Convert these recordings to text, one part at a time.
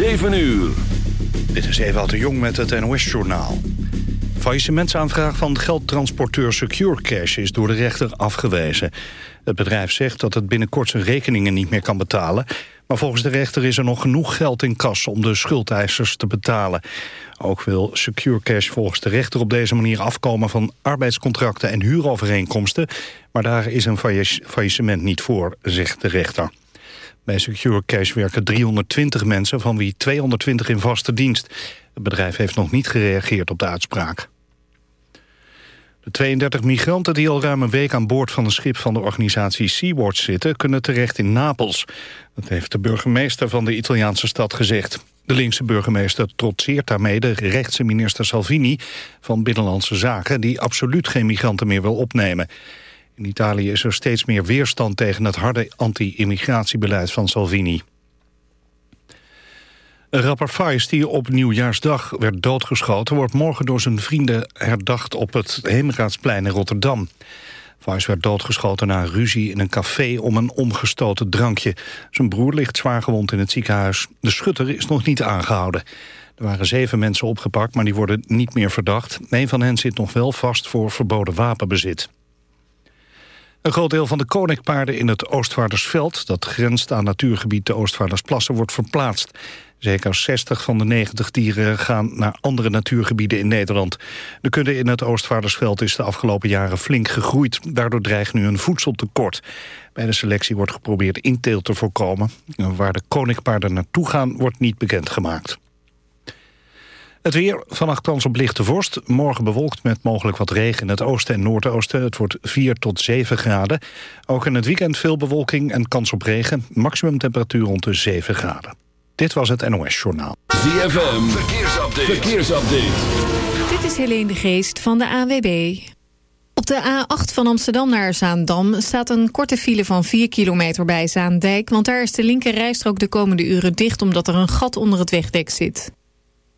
7 uur. Dit is Ewout de Jong met het NOS-journaal. Faillissementsaanvraag van geldtransporteur Secure Cash is door de rechter afgewezen. Het bedrijf zegt dat het binnenkort zijn rekeningen niet meer kan betalen... maar volgens de rechter is er nog genoeg geld in kas om de schuldeisers te betalen. Ook wil Secure Cash volgens de rechter op deze manier afkomen... van arbeidscontracten en huurovereenkomsten... maar daar is een faillissement niet voor, zegt de rechter. Bij Secure Cash werken 320 mensen, van wie 220 in vaste dienst. Het bedrijf heeft nog niet gereageerd op de uitspraak. De 32 migranten die al ruim een week aan boord van een schip van de organisatie Sea-Watch zitten... kunnen terecht in Napels. Dat heeft de burgemeester van de Italiaanse stad gezegd. De linkse burgemeester trotseert daarmee de rechtse minister Salvini van Binnenlandse Zaken... die absoluut geen migranten meer wil opnemen. In Italië is er steeds meer weerstand tegen het harde anti-immigratiebeleid van Salvini. Een rapper Faiz die op Nieuwjaarsdag werd doodgeschoten... wordt morgen door zijn vrienden herdacht op het Heemraadsplein in Rotterdam. Faiz werd doodgeschoten na een ruzie in een café om een omgestoten drankje. Zijn broer ligt zwaargewond in het ziekenhuis. De schutter is nog niet aangehouden. Er waren zeven mensen opgepakt, maar die worden niet meer verdacht. Een van hen zit nog wel vast voor verboden wapenbezit. Een groot deel van de koninkpaarden in het Oostvaardersveld... dat grenst aan natuurgebied de Oostvaardersplassen, wordt verplaatst. Zeker 60 van de 90 dieren gaan naar andere natuurgebieden in Nederland. De kudde in het Oostvaardersveld is de afgelopen jaren flink gegroeid. Daardoor dreigt nu een voedseltekort. Bij de selectie wordt geprobeerd inteelt te voorkomen. Waar de koninkpaarden naartoe gaan, wordt niet bekendgemaakt. Het weer, vannacht kans op lichte vorst. Morgen bewolkt met mogelijk wat regen in het oosten en noordoosten. Het wordt 4 tot 7 graden. Ook in het weekend veel bewolking en kans op regen. Maximum temperatuur rond de 7 graden. Dit was het NOS Journaal. ZFM, verkeersupdate. verkeersupdate. Dit is Helene de Geest van de AWB. Op de A8 van Amsterdam naar Zaandam staat een korte file van 4 kilometer bij Zaandijk... want daar is de linker rijstrook de komende uren dicht... omdat er een gat onder het wegdek zit.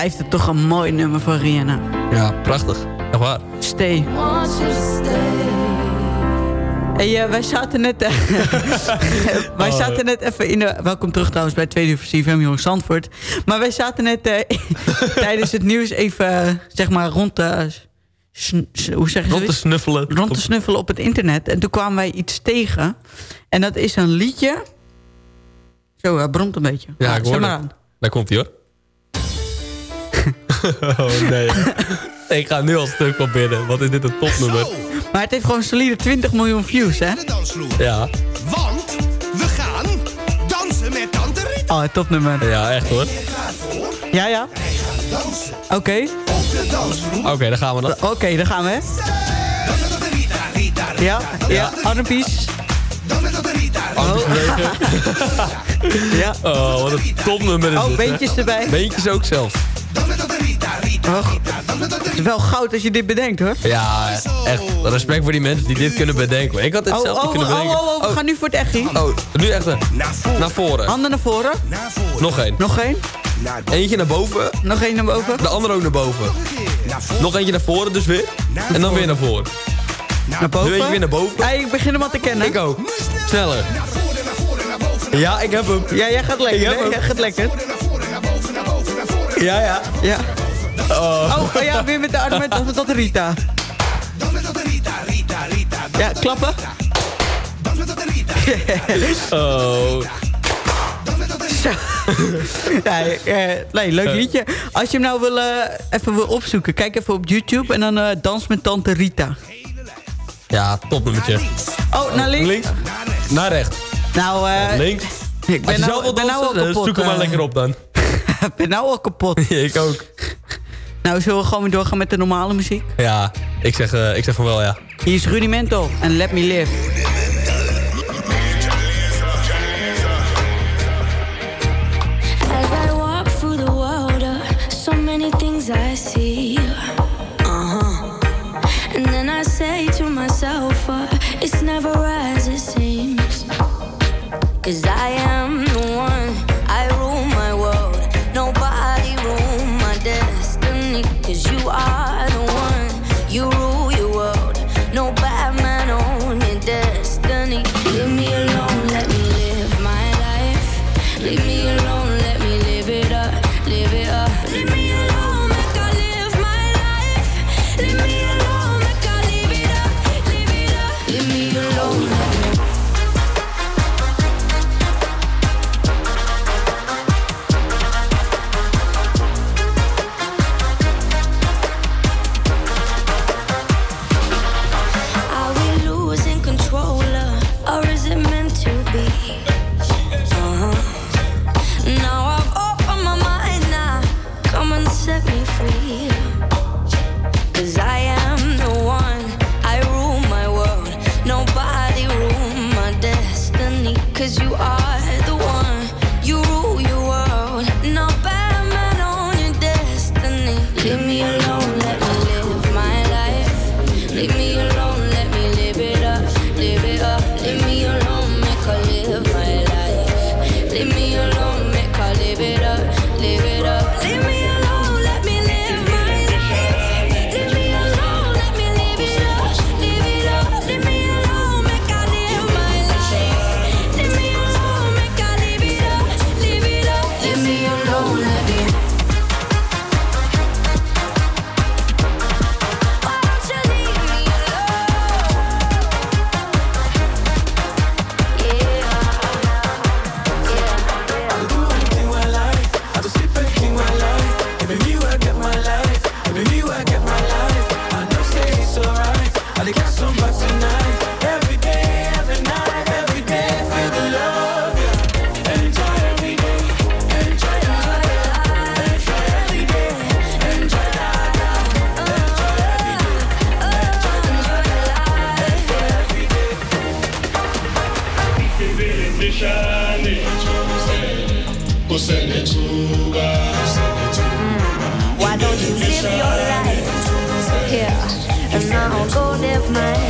Blijft het toch een mooi nummer van Rihanna. Ja, prachtig. Echt waar. Stay. Stay. Hey, eh, wij zaten net, eh, wij Oh. zaten net even in de... Welkom terug trouwens bij Tweede uur van CFM Jong Zandvoort. Maar wij zaten net eh, tijdens het nieuws even, zeg maar, rond s- hoe zeg je Rond te snuffelen. Rond te snuffelen op het internet. En toen kwamen wij iets tegen. En dat is een liedje... Zo, hij bromt een beetje. Ja, ik hoor maar het. aan. Daar komt hij hoor. oh nee. ik ga nu al stuk op binnen. Wat is dit een topnummer? Maar het heeft gewoon solide 20 miljoen views, hè? Ja. Want we gaan dansen met Tante Rita. Oh, topnummer. Ja, echt hoor. Ja, ja. Oké. op de dansvloer. Oké, daar gaan we dan. Oké, daar gaan we. Ja, ja. Arnepies. Armpjes bewegen. Ja. Oh, wat een topnummer is Oh, beentjes erbij. Beentjes ook. Och, het is wel goud als je dit bedenkt, hoor. Ja, echt. Respect voor die mensen die dit kunnen bedenken. Ik had dit Oh, zelf oh, kunnen oh, bedenken. oh, oh, we gaan nu voor het echt Oh, nu echt een. Naar voren. Handen naar voren. Nog één. Nog één. Eentje naar boven. Nog één naar boven. De andere ook naar boven. Nog eentje naar voren dus weer. En dan weer naar voren. Naar boven. eentje weer naar boven. Ik begin hem al te kennen. Ik ook. Sneller. Ja, ik heb hem. Ja, jij gaat lekker, Ik heb hè? hem. Jij gaat lekker. Ja, ja. Ja. Oh. Oh, oh ja, weer met de armen met tot Rita. Tante Rita. Ja, klappen. Met Tante Rita. Oh. Zo. Ja, eh, nee, leuk liedje. Als je hem nou wil, eh, even wil opzoeken, kijk even op YouTube en dan eh, Dans met Tante Rita. Ja, topnummertje. Oh, naar links? Links. Naar rechts. Nou, eh, Links. ik ben nou, zelf wil ik ben nou al kapot. zoek hem maar eh. lekker op dan. Ik ben nou al kapot. ik ook. Nou, zullen we gewoon weer doorgaan met de normale muziek? Ja, ik zeg, eh, ik zeg van wel ja. Hier is Rudimental en Let Me Live. Cause I am Mm. Why don't you live your life? Yeah, and I'll go live mine.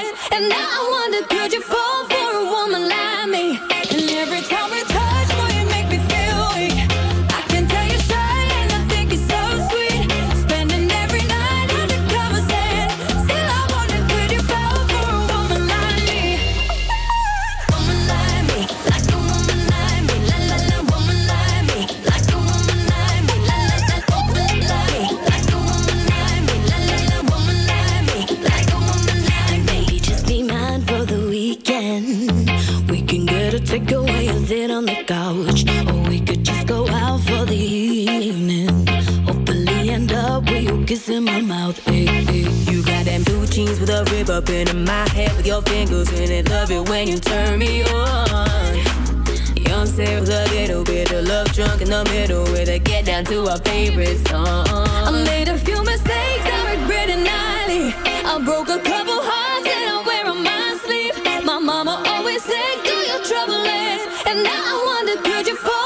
And now I wonder, could you get a takeaway and sit on the couch, or we could just go out for the evening. Hopefully end up with you kissing my mouth. Hey, hey. You got them blue jeans with a rib up in my head with your fingers in it. Love it when you turn me on. Young Sarah's a little bit of love drunk in the middle with a get down to our favorite song. I made a few mistakes I regret it nightly. I broke a couple hearts and I wear on my sleeve. My mama always said, "Do trouble and now I wonder, could you fall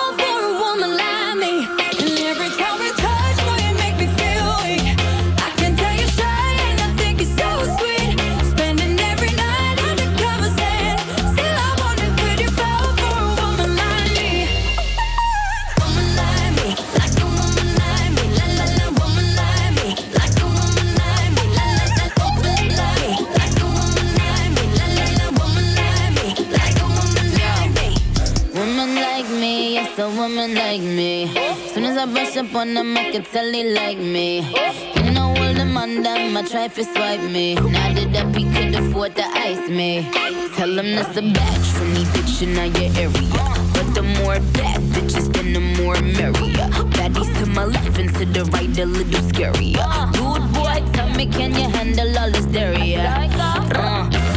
Up on them, I can tell they like me. You know, all the man, them, I try to swipe me. Now that he could afford to ice me. Tell him that's a batch from me, bitch, in your area. But the more bad bitches, then the more merrier. Baddies to my left and to the right, a little scarier. Dude, boy, tell me, can you handle all this dairy? Uh,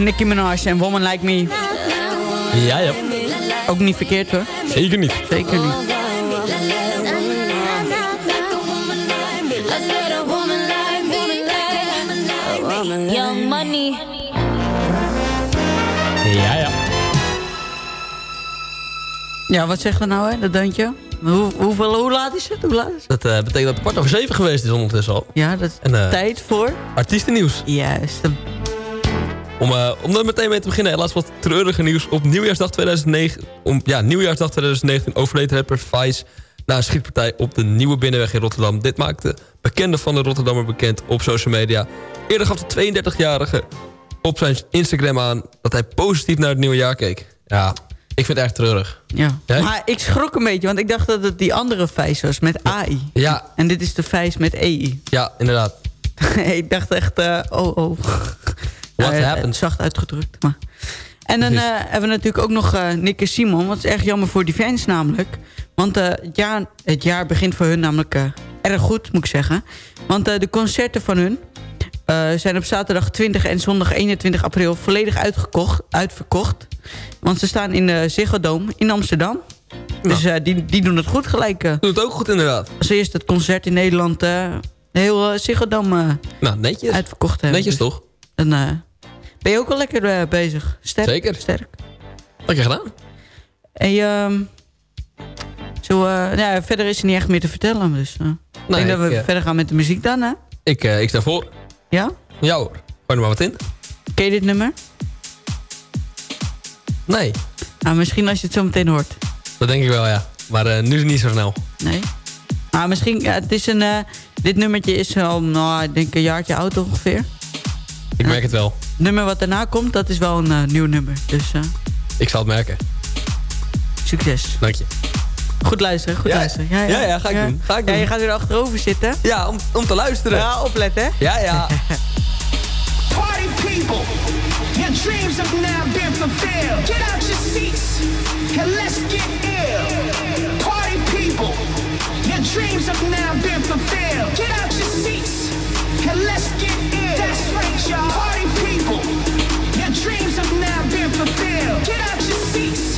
Nicki Minaj en Woman Like Me. Ja, ja. Ook niet verkeerd hoor. Zeker niet. Zeker niet. Young money. Ja, ja. Ja, wat zegt er nou hè, dat deuntje? Hoe, hoeveel, hoe laat is het? Hoe laat is het? Dat eh, betekent dat het kwart over zeven geweest is ondertussen al. Ja, dat is En, eh, tijd voor... Artiestennieuws. Juist. Om, om er meteen mee te beginnen, helaas wat treurige nieuws. Op nieuwjaarsdag 2009, om, ja, nieuwjaarsdag 2019 overleed rapper Vice na een schietpartij op de Nieuwe Binnenweg in Rotterdam. Dit maakte bekende van de Rotterdammer bekend op social media. Eerder gaf de 32-jarige op zijn Instagram aan dat hij positief naar het nieuwe jaar keek. Ja, ik vind het erg treurig. Ja. Jij? Maar ik schrok een beetje, want ik dacht dat het die andere vijs was met AI. Ja. En dit is de vijs met EI. Ja, inderdaad. ik dacht echt, eh, oh oh. What eh, happened? Zacht uitgedrukt. Maar. En dan eh, hebben we natuurlijk ook nog eh Nick en Simon. Wat is erg jammer voor die fans namelijk. Want eh, het, jaar, het jaar begint voor hun namelijk eh, erg goed, moet ik zeggen. Want eh, de concerten van hun eh, zijn op zaterdag 20 en zondag 21 april volledig uitgekocht, uitverkocht. Want ze staan in de Ziggo Dome in Amsterdam. Dus eh, die, die doen het goed gelijk. eh. Doet het ook goed inderdaad. Als eerst het concert in Nederland eh heel uh, Ziggo Dome Nou, netjes. uitverkocht hebben. Netjes Dus toch? Eh, ben je ook wel lekker eh, bezig. Sterk. Zeker. Sterk. Lekker gedaan. En ehm zo, eh, ja, verder is er niet echt meer te vertellen. Dus eh, ik denk dat we ik, verder gaan met de muziek dan, hè? Ik, ik sta voor. Ja? Ja hoor. Gooi er maar wat in. Ken je dit nummer? Nee, Nou, misschien als je het zo meteen hoort. dat denk ik wel ja. Maar nu niet zo snel. Nee? Maar misschien, ja, het is een... dit nummertje is al, nou, ik denk een jaartje oud ongeveer. Ik merk het wel. Nummer wat daarna komt, dat is wel een eh, nieuw nummer. Dus eh, Ik zal het merken. succes. Dank je. Goed luisteren, goed Ja, luisteren. ja, ja, ga ik doen, ga ik Ja, doen. je gaat weer achterover zitten. Ja, om, om te luisteren. Ja, opletten, hè? Ja, ja. Party people, your dreams have now been fulfilled. Get out your seats and let's get ill. Party people, your dreams have now been fulfilled. Get out your seats Get out your seats.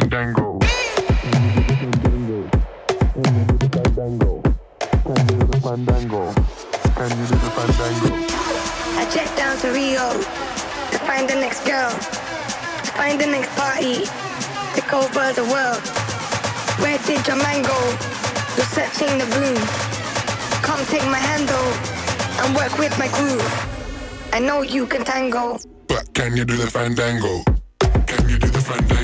Fandango? Can you do the fandango? Can you do the fandango? Can you do the fandango? I jet down to Rio to find the next girl, to find the next party, take over the world. Where did your man go? You're searching the room. Come take my handle and work with my groove. I know you can tango. But can you do the fandango? Can you do the fandango?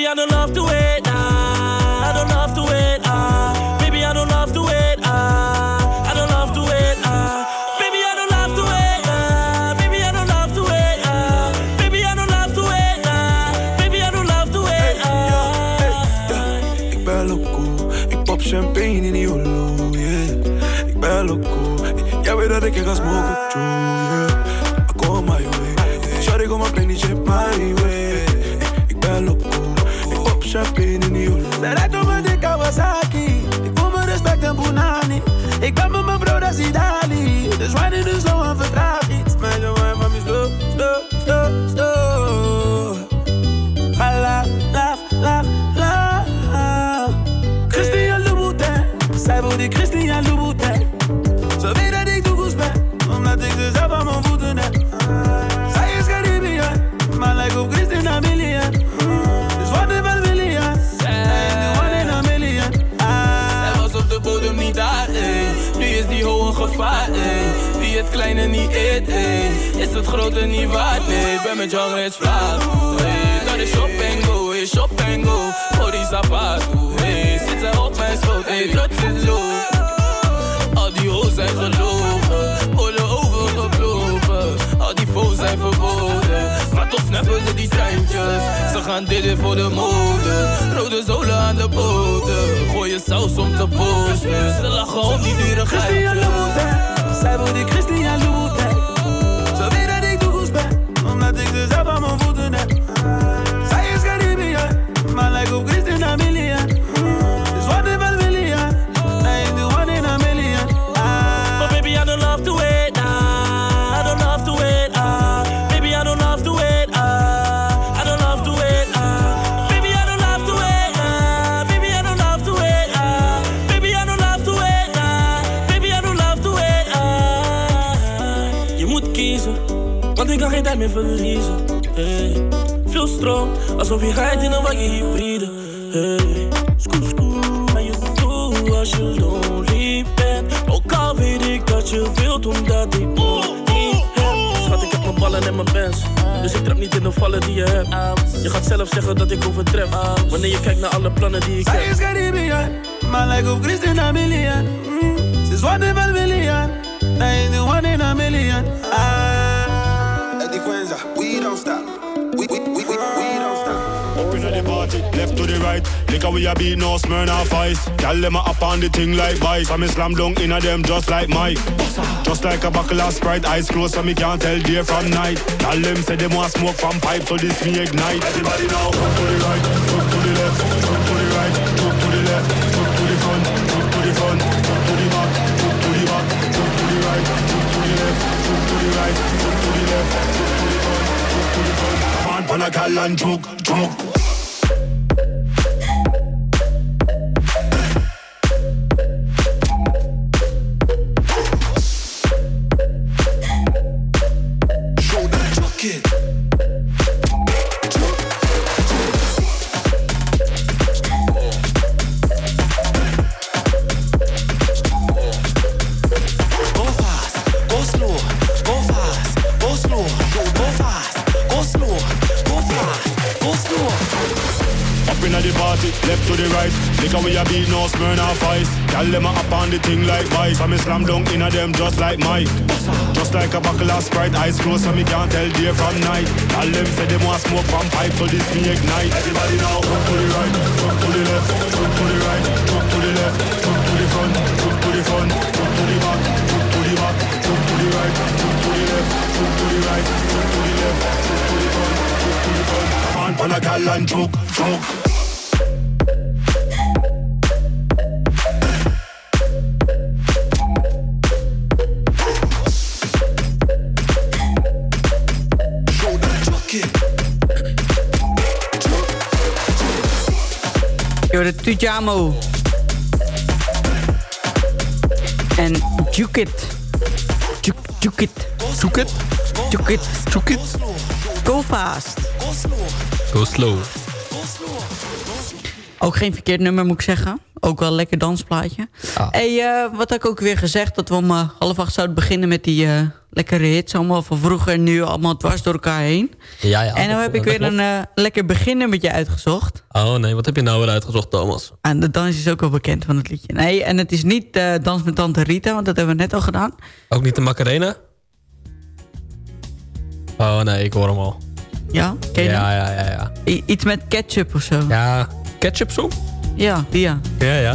Baby, I don't love to wait. Ah, I don't love to wait. Ah, baby, I don't love to wait. Ah, I don't love to wait. Ah, baby, I don't love to wait. Ah, baby, I don't love to wait. Ah, baby, I don't love to wait. Ah, baby, I don't love to wait. Ah. Ik ben loco, ik pop champagne in die holo, yeah. Ik ben loco, jij weet dat ik je ga smoken, true, yeah. I go my way, shawty go play die shit my ey. Is het grote niet waard, nee. Ben met jou reeds vlaag, ey. Dat is shop and go. Shop go. Voor die zapato. Zit zij op mijn schoot, is low. Al die hoes zijn gelogen. Oorlog overgevlogen. Al die foes zijn verboden. Maar toch snappen ze die treintjes. Ze gaan dit voor de mode. Rode zolen aan de boten. Gooien saus om te posten. Ze lachen om die dure Louboutin, zij wil Christian Louboutin. Ze weet dat ik de goes ben, omdat ik ze zelf aan mijn voeten heb. Zij is Caribbean, maar lijkt op Christina Milian. Alsof je rijdt in een wagen hybride. Hey, scoop scoop. En je doet als je lonely bent. Ook al weet ik dat je wilt omdat ik niet heb. Schat, ik heb mijn ballen en mijn bands. Dus ik trap niet in de vallen die je hebt. Je gaat zelf zeggen dat ik overtref. Wanneer je kijkt naar alle plannen die ik Zij heb. is Caribbean, maar like op Christina Milian. Mm. Ze is one in a million, that is the one in a million. Ah. Left to the right. Lick we a beat, no Smirnoff ice. Gyal them a up on the thing like vice. I'm slam dunk inna them just like Mike. Just like a buckle of Sprite, eyes closed so me can't tell day from night. Gyal them say them want smoke from pipe, so this me ignite. Everybody now, jump to the right, jump to the left, jump to the right, jump to the left, jump to the front, jump to the front, jump to the back, jump to the back, jump to the right, jump to the left, jump to the right, jump to the left, jump to the front, jump to the front. On, pan a gal and choke, choke. Slow. Up inna the party, left to the right. Lick we a beat, no Smirnoff ice. Gyal them a up on the thing like vice. I'm slam dunk inna them just like Mike. Just like a buckle of Sprite, eyes closed so me can't tell day from night. Gyal them say them want smoke from pipe, so this me ignite. Everybody now, jump to the right, jump to the left, jump to the right, jump to the left, jump on, pan a gal and choke, choke. Show them chuck it. Yo, de Tujamo. En Jukit. Juk- Jukit. Jukit? Jukit. Jukit. Go fast. Go slow. Ook geen verkeerd nummer, moet ik zeggen. Ook wel een lekker dansplaatje. Ah. Hey, eh, wat had ik ook weer gezegd? Dat we om eh, half acht zouden beginnen met die eh, lekkere hits. Allemaal van vroeger en nu allemaal dwars door elkaar heen. Ja, ja. en nu dat- heb ik weer een klopt. eh, lekker beginnummertje uitgezocht. Oh nee, wat heb je nou weer uitgezocht, Thomas? En de dans is ook wel bekend van het liedje. Nee, en het is niet Dans met Tante Rita, want dat hebben we net al gedaan. Ook niet de Macarena? Oh nee, ik hoor hem al. Ja, ken je ja, ja, ja, ja. I- iets met ketchup of zo. Ja, ketchup soep? Ja, die ja. Ja, ja.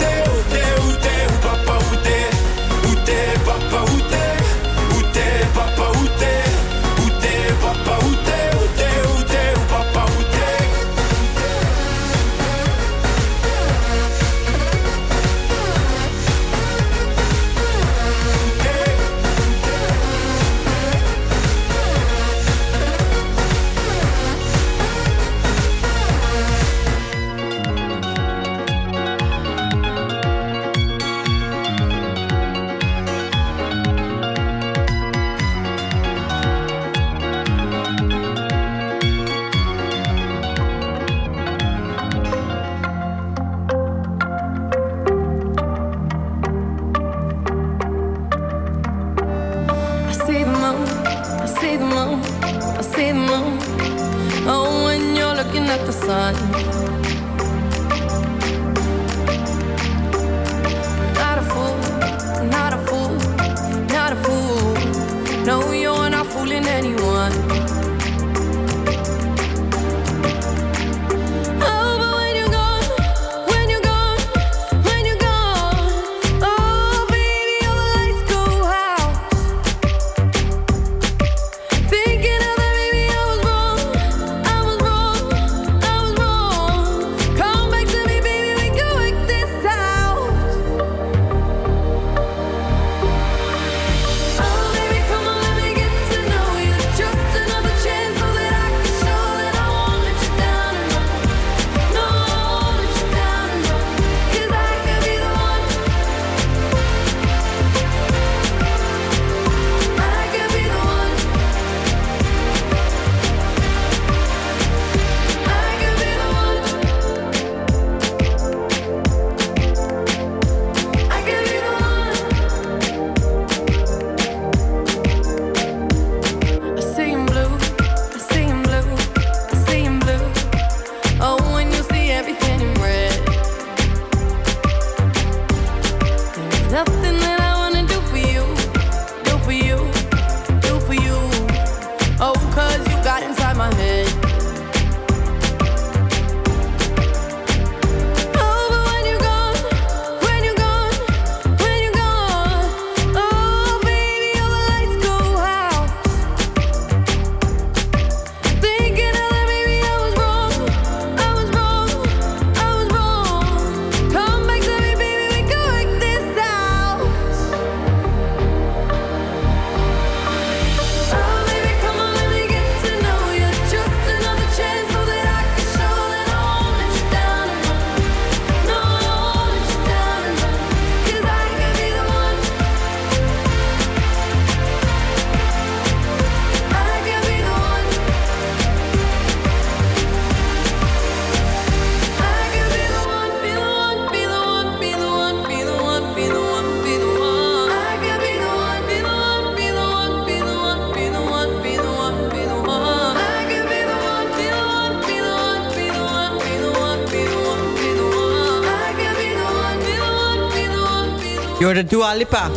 down and run.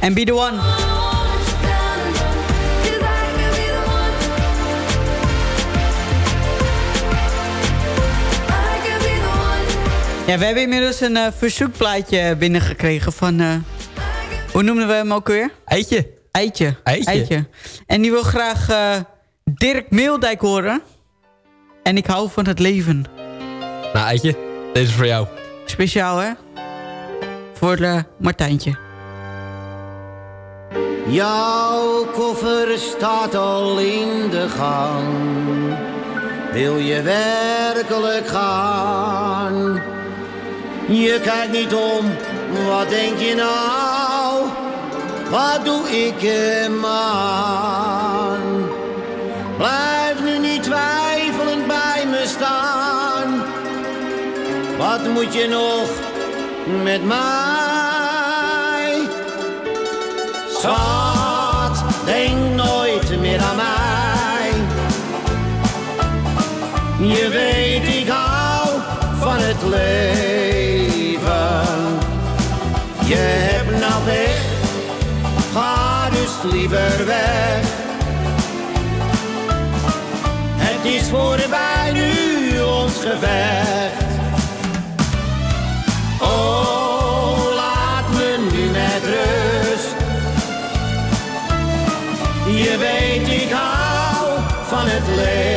En Be The One. Ja, we hebben inmiddels een eh, verzoekplaatje binnengekregen van... eh, hoe noemden we hem ook weer? Eitje. Eitje. Eitje. En die wil graag eh, Dirk Meeldijk horen. En ik hou van het leven. Nou, Eitje, deze is voor jou. Speciaal, hè? Voor uh, Martijntje. Jouw koffer staat al in de gang. Wil je werkelijk gaan? Je kijkt niet om, wat denk je nou? Wat doe ik hem aan? Blijf nu niet twijfelend bij me staan. Wat moet je nog met mij? Schat, denk nooit meer aan mij. Je weet, ik hou van het leven. Je hebt nou weg, ga dus liever weg. Het is voorbij nu ons gevecht. Oh, laat me nu met rust. Je weet, ik hou van het leven.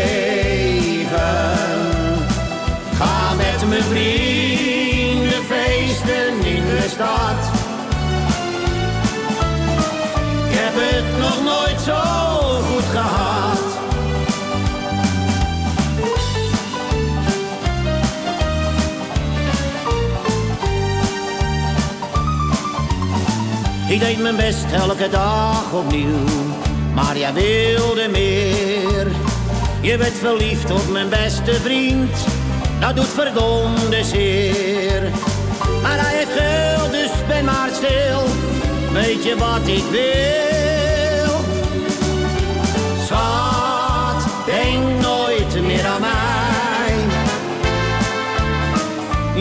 Ga met mijn vrienden feesten in de stad. Ik deed mijn best elke dag opnieuw, maar jij wilde meer. Je werd verliefd op mijn beste vriend, dat doet verdomde zeer. Maar hij heeft geld, dus ben maar stil, weet je wat ik wil? Schat, denk nooit meer aan mij.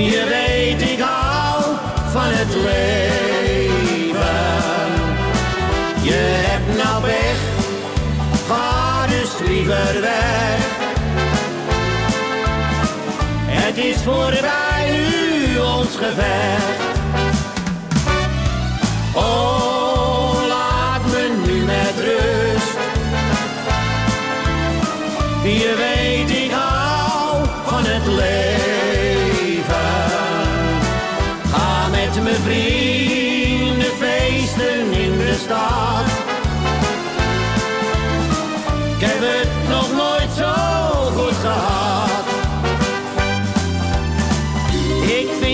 Je weet, ik hou van het leven. Liever weg. Het is voorbij nu ons gevecht. Oh, laat me nu met rust. Je weet, ik hou van het leven. Ga met mijn vrienden feesten in de stad.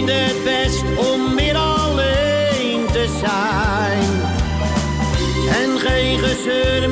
Het best om weer alleen te zijn. En geen gezeur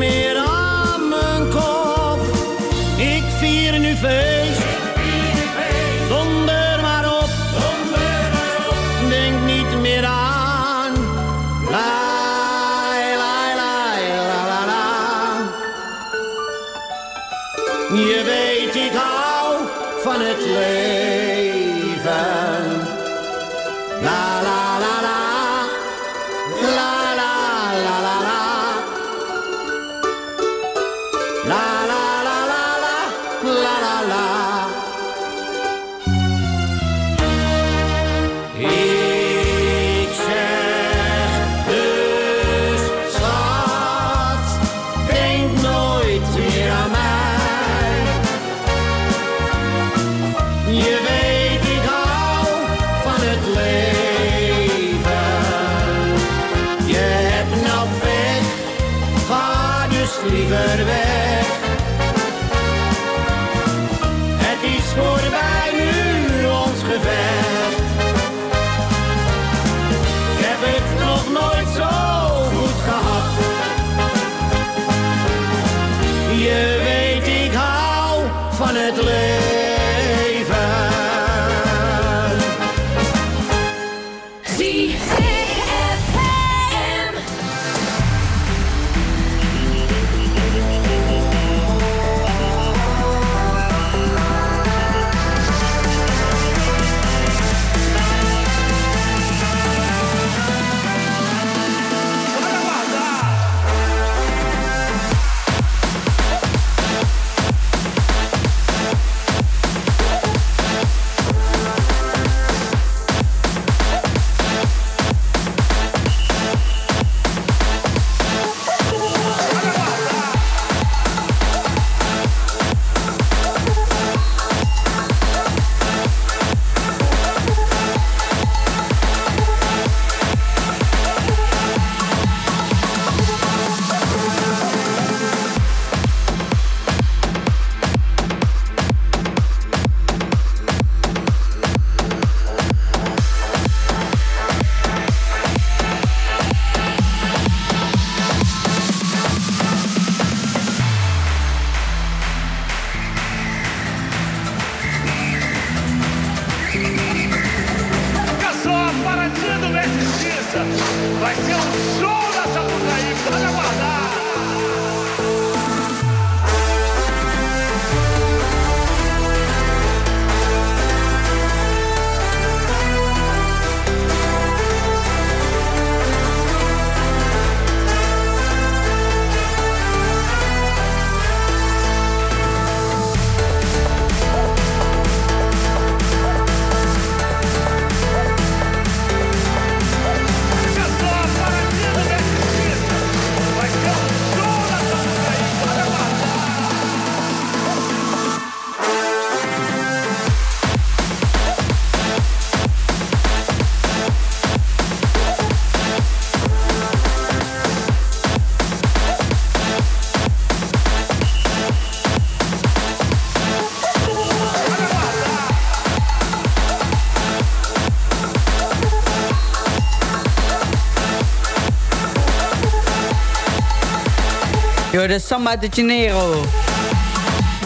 Yo, de Samba de Janeiro.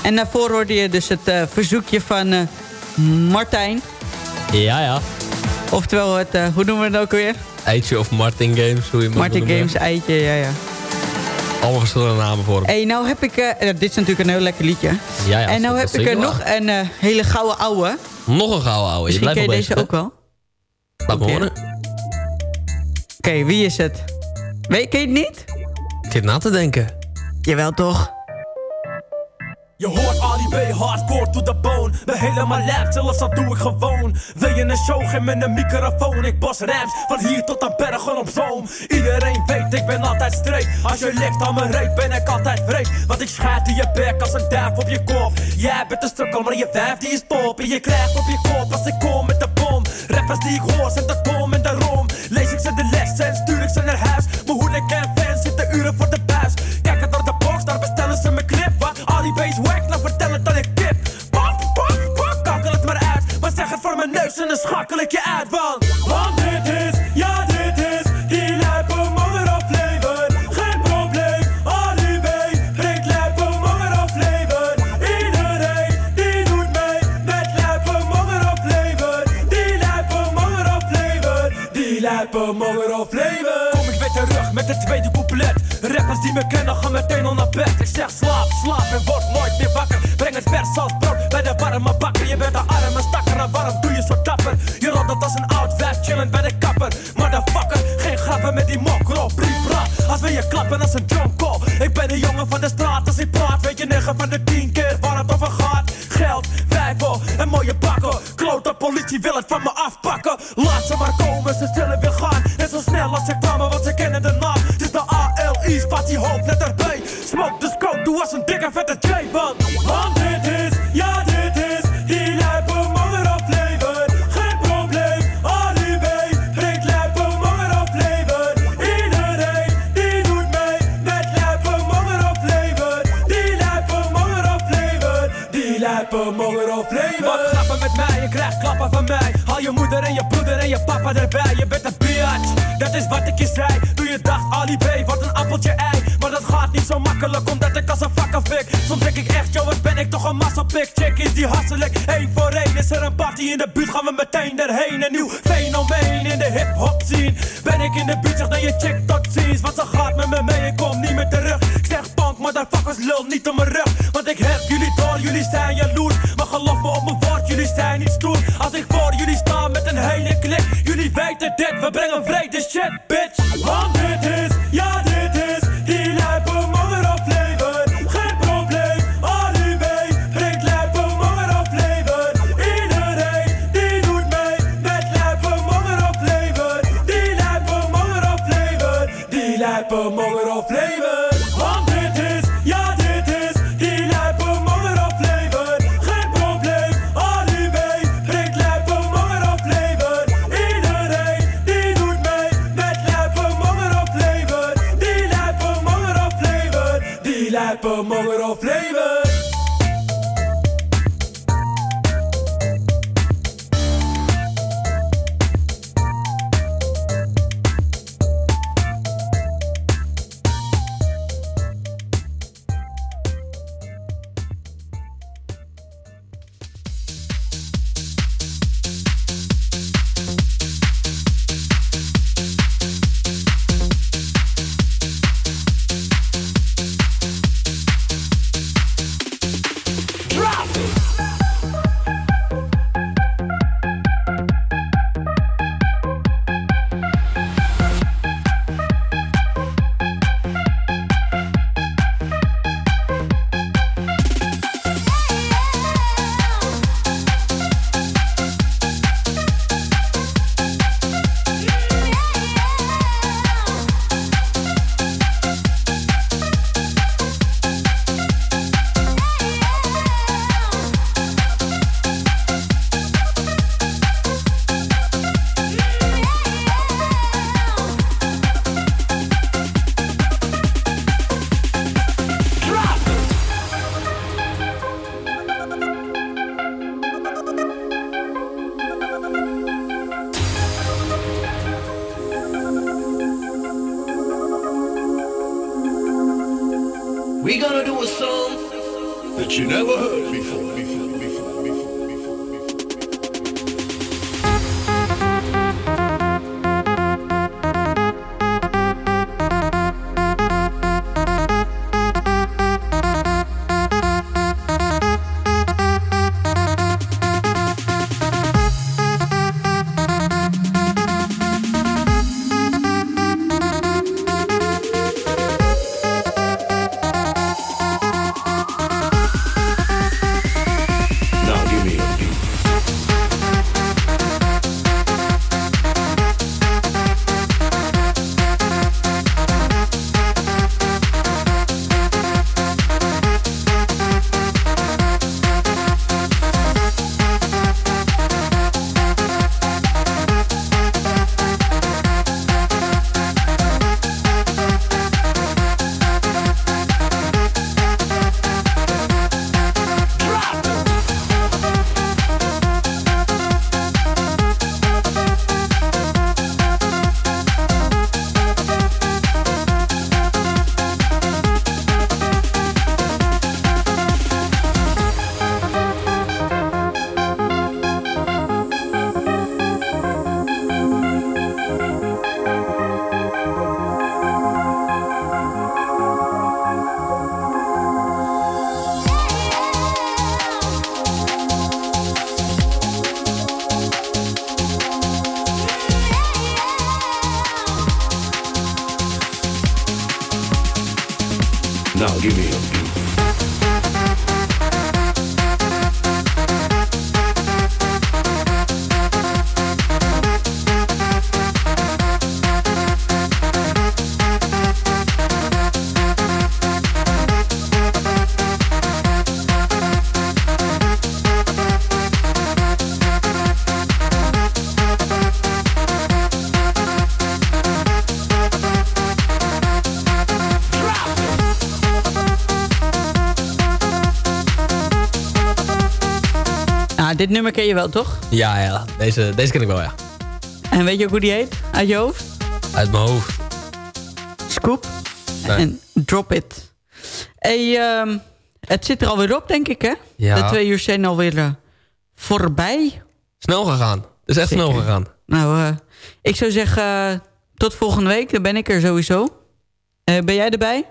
En daarvoor hoorde je dus het eh, verzoekje van eh, Martijn. Ja, ja. Oftewel, het, eh, hoe noemen we het ook weer? Eitje of Martin Games, hoe je het Martin noemen. Games, eitje, ja, ja. Allemaal verschillende namen voor hem. hey, nou heb ik... eh, eh, dit is natuurlijk een heel lekker liedje. Ja, ja, en nou heb ik er nog een hele gouden ouwe. Nog een gouden ouwe. Je Misschien ken blijft je deze ook wel. Laat me horen. Oké, wie is het? Weet ken je het niet? Ik zit na te denken. Jawel toch? Je hoort Ali hardcore to the bone. Ben helemaal lijp, zelfs dat doe ik gewoon. Wil je een show, geef me een microfoon. Ik bos rams, van hier tot aan Bergen op Zoom. Iedereen weet, ik ben altijd streek. Als je ligt aan mijn reet, ben ik altijd vreed. Want ik schijt in je bek als een duif op je kop. Jij bent een stukkel, maar je vijf die is top. En je krijgt op je kop als ik kom met de bom. Rappers die ik hoor, zijn de bom en daarom. Lees ik ze de les en stuur ik ze naar huis. Mijn hooligan fans zitten uren voor de buis. De daar bestellen ze clip. Waar Ali B's wack, nou vertel het aan ik kip. Pop, pop, pop, kakel het maar uit. Maar zeg het voor mijn neus en dan schakel ik je uit. Want, want dit is, ja dit is, die lijpe monger op leven. Geen probleem, Ali B brengt lijpe monger op leven. Iedereen die doet mee met lijpe monger op leven. Die lijpe monger op leven. Die lijpe monger op leven. Kom ik weer terug met het tweede. Die me kennen gaan meteen naar bed. Ik zeg slaap, slaap en word nooit meer wakker. vers als brood bij de warme bakker. Je bent de arme stakker en waarom doe je zo dapper? Je rolt als een oud wijf chillend bij de kapper. Motherfucker, geen grappen met die mokro. Als we je klappen als een jonko. Ik ben de jongen van de straat, als ik praat weet je 9 van de 10 keer waar het over gaat. Geld, wijven en mooie bakken. Klote politie wil het van me afpakken. Laat ze maar komen, ze zullen weer gaan. En zo snel als ze kwamen, want ze kennen de naam. ALI, spatie hoop net erbij. Smoke de scope, doe als een dikke vette J, want, want dit is, ja dit is, die lijpe monger op leven. Geen probleem, Ali B, brengt lijpe monger op leven. Iedereen die doet mee, met lijpe monger op leven. Die lijpe monger op leven, die lijpe monger op leven. Wat grappen met mij, je krijgt klappen van mij. Haal je moeder en je broeder en je papa erbij. Je bent een bitch, dat is wat ik je zei. Toen je dacht, Ali B, wat een Maar dat gaat niet zo makkelijk, omdat ik als een vakker fik. Soms denk ik echt, joh, wat ben ik toch een massapick. Check is die hasselijk, één voor één. Is er een party in de buurt, gaan we meteen erheen. Een nieuw fenomeen in de hip-hop scene. Ben ik in de buurt, zeg dan je check tot ziens. Want ze gaat met me mee, ik kom niet meer terug. Ik zeg punk, motherfuckers, lul niet om mijn rug. Want ik heb jullie door, jullie zijn jaloers. Maar geloof me op mijn woord, jullie zijn niet stoer. Als ik voor jullie sta met een hele klik. Jullie weten dit, we brengen vrede shit, dit nummer ken je wel, toch? Ja, ja. Deze, deze ken ik wel, ja. En weet je ook hoe die heet? Uit je hoofd? Uit mijn hoofd. Scoop. Nee. En Drop It. Hey, ehm, het zit er alweer op, denk ik, hè? Ja. De twee uur zijn alweer eh, voorbij. Snel gegaan. Het is echt Zeker. snel gegaan. Nou, eh, ik zou zeggen, eh, tot volgende week. Dan ben ik er sowieso. Ben jij erbij?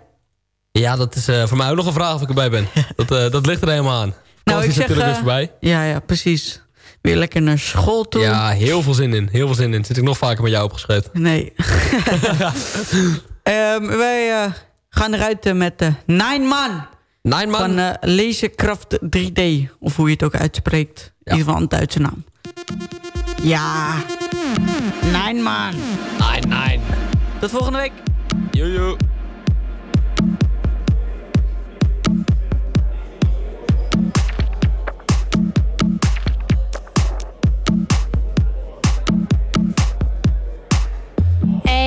Ja, dat is voor mij ook nog een vraag of ik erbij ben. dat, dat ligt er helemaal aan. Nou, ik is zeg... natuurlijk eh, weer voorbij. ja, ja, precies. Weer lekker naar school toe. Ja, heel veel zin in. Heel veel zin in. Zit ik nog vaker met jou opgeschreven. Nee. Ehm, wij eh, gaan eruit eh, met de Nine Man. Nine Man? Van Laserkraft 3D. Of hoe je het ook uitspreekt. In ieder geval een Duitse naam. Ja. Nine Man. Nine, nine. Tot volgende week. Jojo.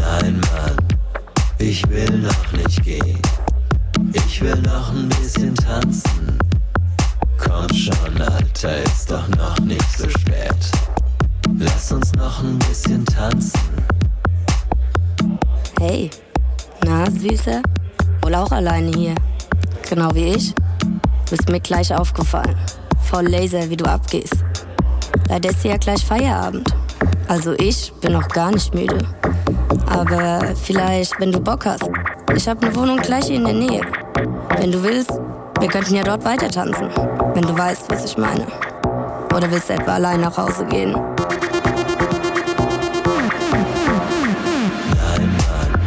Nein, Mann, ich will noch nicht gehen. Ich will noch ein bisschen tanzen. Komm schon, Alter, ist doch noch nicht so spät. Lass uns noch ein bisschen tanzen. Hey, na, Süße? Wohl auch alleine hier. Genau wie ich. Bist mir gleich aufgefallen. Voll Laser, wie du abgehst. Leider ist ja gleich Feierabend. Also ich bin noch gar nicht müde. Aber vielleicht, wenn du Bock hast. Ich habe eine Wohnung gleich hier in der Nähe. Wenn du willst, wir könnten ja dort weiter tanzen. Wenn du weißt, was ich meine. Oder willst du etwa allein nach Hause gehen? Nein, Mann,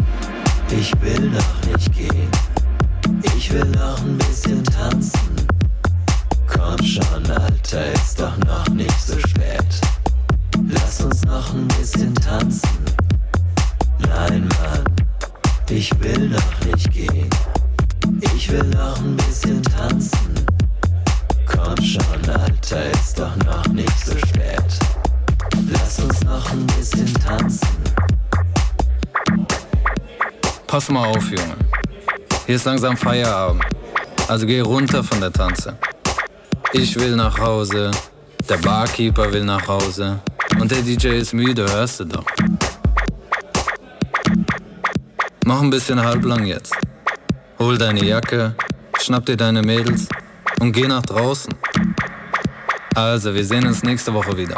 ich will noch nicht gehen. Ich will noch ein bisschen tanzen. Komm schon, Alter, ist doch noch nicht so spät. Lass uns noch ein bisschen tanzen. Nein, Mann, ich will noch nicht gehen. Ich will noch ein bisschen tanzen. Komm schon, Alter, ist doch noch nicht so spät. Lass uns noch ein bisschen tanzen. Pass mal auf, Junge. Hier ist langsam Feierabend. Also geh runter von der Tanze. Ich will nach Hause, der Barkeeper will nach Hause und der DJ ist müde, hörst du doch. Mach ein bisschen halblang jetzt. Hol deine Jacke, schnapp dir deine Mädels und geh nach draußen. Also, wir sehen uns nächste Woche wieder.